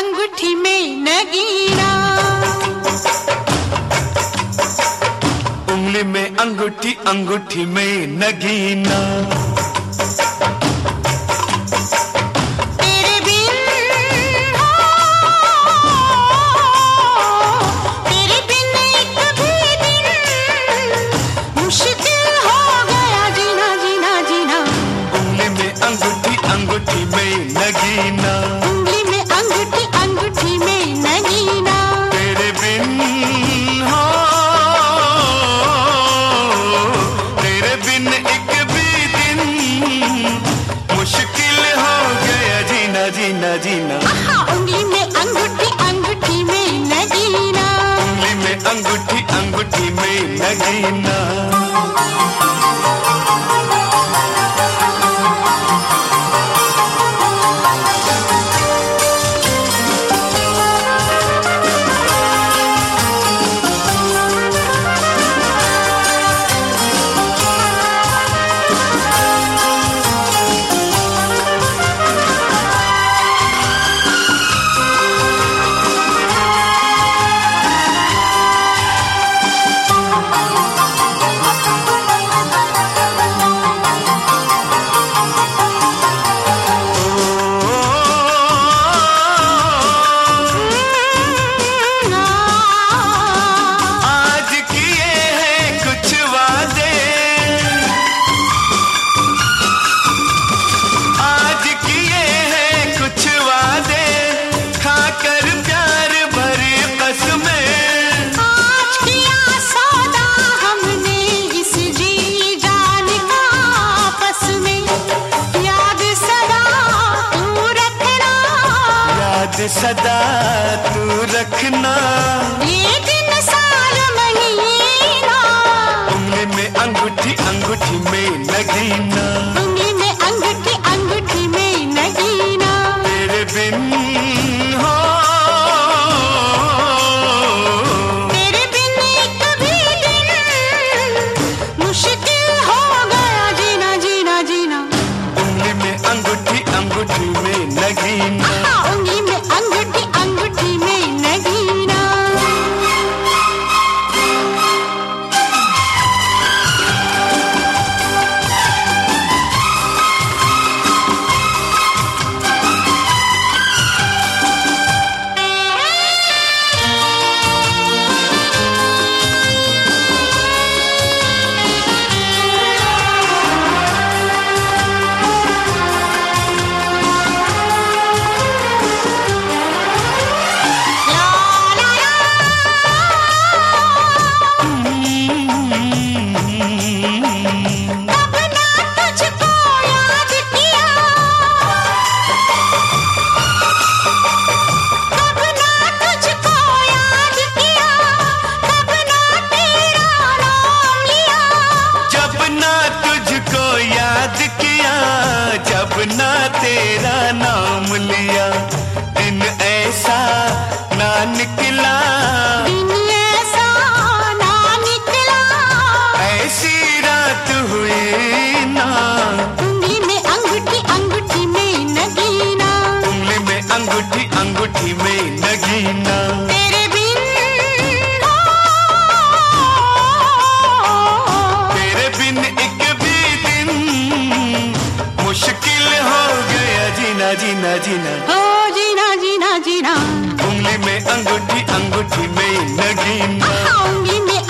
अंगूठी में नगीना। उंगली में अंगूठी अंगूठी में नगीना। जीना उंगली में अंगूठी अंगूठी में नगीना उंगली में अंगूठी अंगूठी में नगीना याद सदा तू रखना। ये दिन साल महीना। उंगली में अंगूठी अंगूठी में नगीना। उंगली में अंगूठी अंगूठी में नगीना। तेरे बिन हो। तेरे बिन एक भी दिन मुश्किल हो गया जीना जीना जीना। उंगली में अंगूठी अंगूठी में नगीना। जीना। ओ जीना जीना जीना। उंगली में अंगूठी अंगूठी में नगीना। हाँ, उंगली में